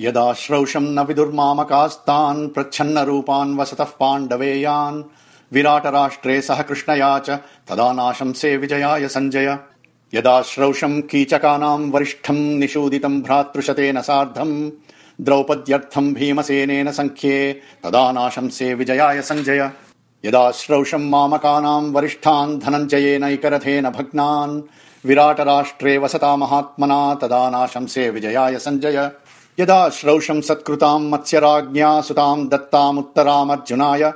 यदा श्रौषम् न विदुर्मामकास्तान् प्रच्छन्न रूपान् वसतः पाण्डवेयान्। विराट राष्ट्रे सह कृष्णया च तदा नाशंसे विजयाय सञ्जय यदा श्रौषम् कीचकानाम् वरिष्ठम् निषूदितम् भ्रातृशतेन सार्धम्। द्रौपद्यर्थम् भीमसेनेन सङ्ख्ये तदा नाशंसे विजयाय सञ्जय यदा श्रौषम् मामकानाम् वरिष्ठान् धनञ्जयेनैकरथेन भग्नान्। विराट राष्ट्रे वसता महात्मना तदा नाशंसे विजयाय सञ्जय यदा श्रौषम् सत्कृताम् मत्स्यराज्ञा सुताम् दत्तामुत्तरामर्जुनाय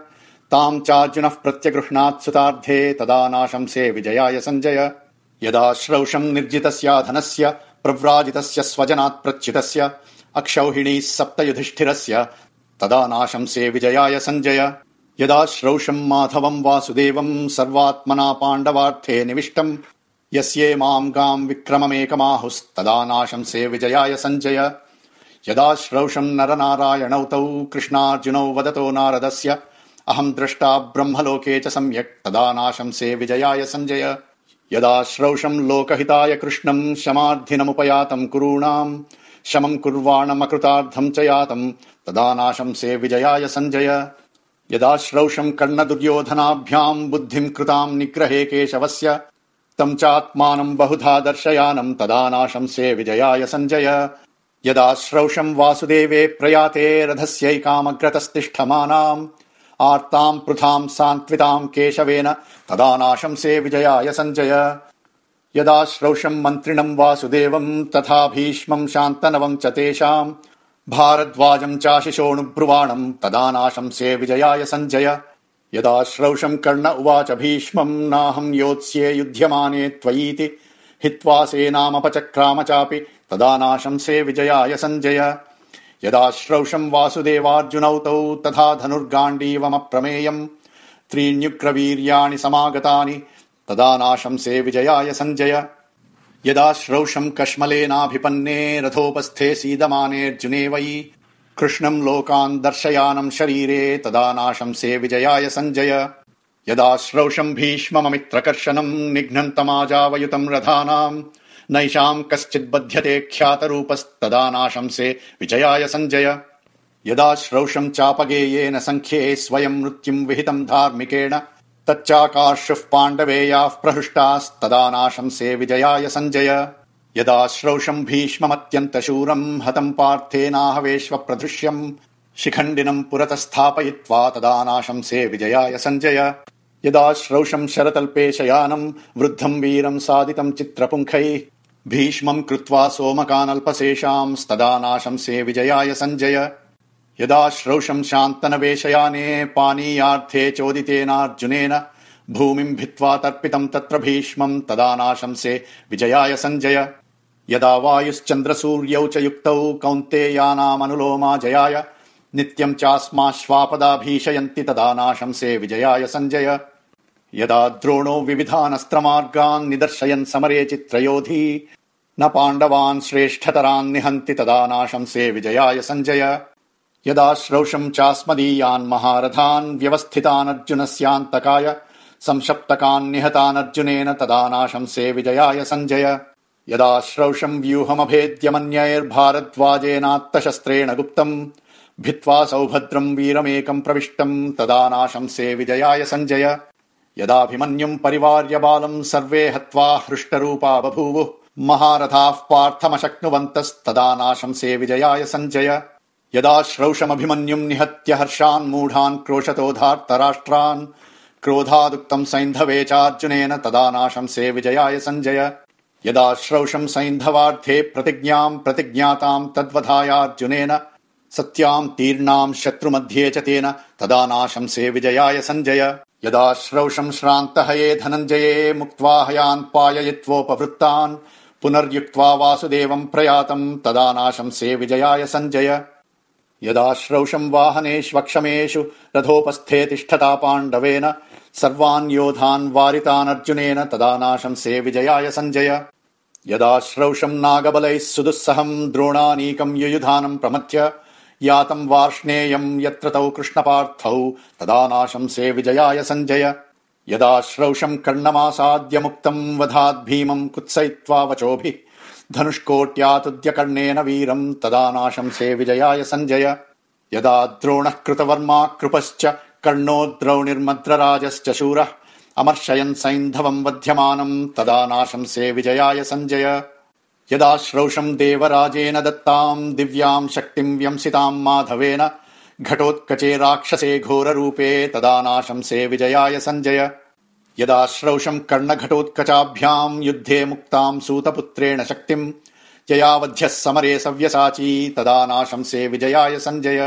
ताम् चार्जुनः प्रत्यगृह्णात् सुतार्धे तदा नाशंसे विजयाय सञ्जय। यदा श्रौषम् निर्जितस्य धनस्य प्रव्राजितस्य स्वजनात् प्रच्युतस्य अक्षौहिणीः सप्त युधिष्ठिरस्य तदा नाशंसे विजयाय सञ्जय। यदा श्रौषम् माधवम् वासुदेवम् सर्वात्मना पाण्डवार्थे निविष्टम् यस्ये माम् गाम् विक्रममेकमाहुस्तदा नाशंसे विजयाय सञ्जय यदा श्रौषम् नरनारायणौ तौ कृष्णार्जुनौ वदतो नारदस्य अहम् द्रष्टा ब्रह्मलोके च सम्यक् तदा नाशंसे विजयाय सञ्जय यदा श्रौषम् लोकहिताय कृष्णम् शमार्थिनमुपयातम् कुरूणाम् शमम् कुर्वाणमकृतार्थम् च यातम् तदा नाशंसे विजयाय सञ्जय यदा श्रौषम् कर्णदुर्योधनाभ्याम् बुद्धिम् कृताम् निग्रहे केशवस्य तम् चात्मानम् बहुधा दर्शयानम् तदा नाशंसे विजयाय सञ्जय यदा श्रौषम् वासुदेवे प्रयाते रथस्यैकामग्रतस्तिष्ठमानाम् आर्ताम् पृथाम् सान्त्विताम् केशवेन तदा नाशंसे विजयाय सञ्जय। यदा श्रौषम् मन्त्रिणम् वासुदेवम् तथा भीष्मम् शान्तनवम् च तेषाम् भारद्वाजम् चाशिशोऽनुब्रुवाणम् तदा नाशंसे विजयाय सञ्जय। यदा श्रौषम् कर्ण उवाच भीष्मम् नाहम् योत्स्ये युध्यमाने त्वयीति हित्वा सेनामपचक्राम चापि तदा नाशंसे विजयाय सञ्जय यदा श्रौषम् वासुदेवार्जुनौ तौ तथा धनुर्गाण्डीवमप्रमेयम्। त्रीण्युग्रवीर्याणि समागतानि तदा नाशंसे विजयाय सञ्जय यदा श्रौषम् कश्मलेनाभिपन्ने रथोपस्थे सीदमानेऽर्जुने वै। कृष्णम् लोकान् दर्शयानम् शरीरे तदा नाशंसे विजयाय सञ्जय यदा श्रौषम् भीष्मममित्रकर्षणम् निघ्नन्तमाजावयुतम् रथानाम् नैषाम् कश्चिद्बध्यते ख्यातरूपस्तदा नाशंसे विजयाय सञ्जय यदा श्रौषम् चापगेयेन सङ्ख्ये स्वयम् मृत्युम् विहितम् धार्मिकेण तच्चाकार्षुः पाण्डवेयाः प्रहृष्टास्तदा नाशंसे विजयाय सञ्जय यदा श्रौषम् भीष्ममत्यन्तशूरम् हतम् पार्थेनाहवेश्व प्रदृश्यम् शिखण्डिनम् पुरत स्थापयित्वा तदा नाशंसे विजयाय सञ्जय यदा श्रौषम् शरतल्पे शयानम् वृद्धम् वीरम् सादितम् चित्रपुङ्खैः। भीष्मम् कृत्वा सोमकानल्पशेषांस्तदा नाशंसे विजयाय सञ्जय यदा श्रौषम् शान्तनवेशयाने पानीयार्थे चोदितेनार्जुनेन। भूमिम् भित्त्वा तर्पितम् तत्र भीष्मम् तदा नाशंसे विजयाय सञ्जय यदा वायुश्चन्द्रसूर्यौ च युक्तौ कौन्तेयानामनुलोमा जयाय नित्यम् चास्माश्वापदा भीषयन्ति तदा नाशंसे विजयाय सञ्जय यदा द्रोणो विविधानस्त्रमार्गान् निदर्शयन् समरे चित्रयोधी न पाण्डवान् श्रेष्ठतरान् निहन्ति तदा नाशंसे विजयाय सञ्जय यदा श्रौषम् चास्मदीयान् महारथान् व्यवस्थितानर्जुनस्यान्तकाय संशप्तकान् निहतानर्जुनेन तदा नाशंसे विजयाय सञ्जय यदा श्रौषम् व्यूहमभेद्यमन्यैर्भारद्वाजेनात्तशस्त्रेण गुप्तम् भित्त्वा सौभद्रम् वीरमेकम् प्रविष्टम् तदा नाशंसे विजयाय सञ्जय यदाभिमन्युम् परिवार्य बालम् सर्वे हत्वा हृष्टरूपा बभूवुः महारथाः पार्थमशक्नुवन्तस्तदा नाशंसे विजयाय सञ्जय यदा श्रौषमभिमन्युम् निहत्य हर्षान् मूढान् क्रोशतोधार्तराष्ट्रान् क्रोधादुक्तम् सैन्धवे चार्जुनेन तदा नाशंसे विजयाय सञ्जय यदा श्रौषम् सैन्धवार्थे प्रतिज्ञाम् प्रतिज्ञाताम् तद्वधायार्जुनेन सत्याम् तीर्णाम् शत्रुमध्ये च तेन तदा नाशंसे विजयाय सञ्जय यदा श्रौषम् श्रान्तहये धनञ्जये मुक्त्वा हयान् पाययित्वोपवृत्तान् पुनर्युक्त्वा वासुदेवम् प्रयातम् तदा नाशंसे विजयाय सञ्जय यदा श्रौषम् वाहनेष्वक्षमेषु रथोपस्थे तिष्ठता पाण्डवेन सर्वान् योधान् वारितानर्जुनेन तदा नाशंसे विजयाय सञ्जय यदा श्रौषम् नागबलैः सुदुःसहम् द्रोणानीकम् युयुधानम् प्रमथ्य यातम् वार्ष्णेयम् यत्र तौ कृष्णपार्थौ तदा नाशंसे विजयाय सञ्जय यदा श्रौषम् कर्णमासाद्य मुक्तम् वधाद् भीमम् कुत्सयित्वा वचोभिः धनुष्कोट्यातुद्यकर्णेन वीरम् तदा नाशंसे विजयाय सञ्जय यदा द्रोणः कृतवर्मा कृपश्च कर्णो द्रौणिर्मद्रराजश्च शूरः अमर्शयन् सैन्धवम् वध्यमानम् तदा नाशंसे विजयाय सञ्जय यदा श्रौषम् देवराजेन दत्ताम् दिव्याम् शक्तिम् व्यंसिताम् माधवेन घटोत्कचे राक्षसे घोररूपे तदा नाशंसे विजयाय सञ्जय यदा श्रौषम् कर्णघटोत्कचाभ्याम् युद्धे मुक्ताम् सूतपुत्रेण शक्तिम् ययावध्यः समरे सव्यसाची तदा नाशंसे विजयाय सञ्जय